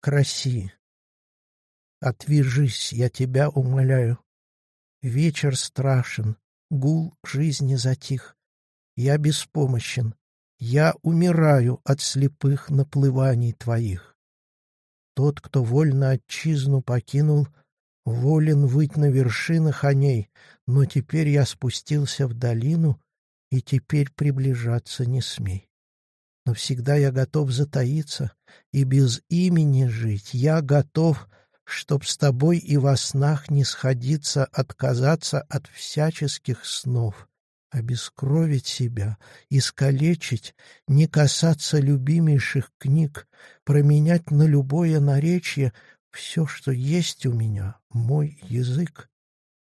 к России. Отвяжись, я тебя умоляю. Вечер страшен, гул жизни затих. Я беспомощен, я умираю от слепых наплываний твоих. Тот, кто вольно отчизну покинул, волен выть на вершинах о ней, но теперь я спустился в долину, и теперь приближаться не смей. Но всегда я готов затаиться и без имени жить. Я готов, чтоб с тобой и во снах не сходиться, отказаться от всяческих снов, обескровить себя, искалечить, не касаться любимейших книг, променять на любое наречие все, что есть у меня, мой язык.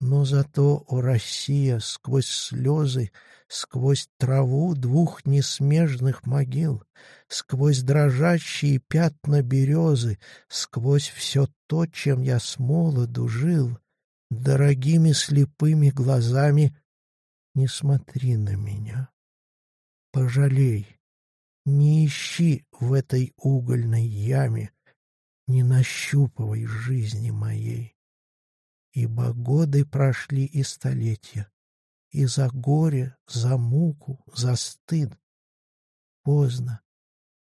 Но зато, о Россия, сквозь слезы сквозь траву двух несмежных могил, сквозь дрожащие пятна березы, сквозь все то, чем я с молоду жил, дорогими слепыми глазами не смотри на меня. Пожалей, не ищи в этой угольной яме, не нащупывай жизни моей. Ибо годы прошли и столетия, и за горе, за муку, за стыд. Поздно,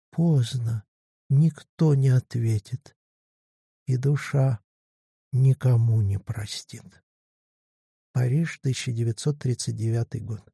поздно, никто не ответит, и душа никому не простит. Париж, 1939 год.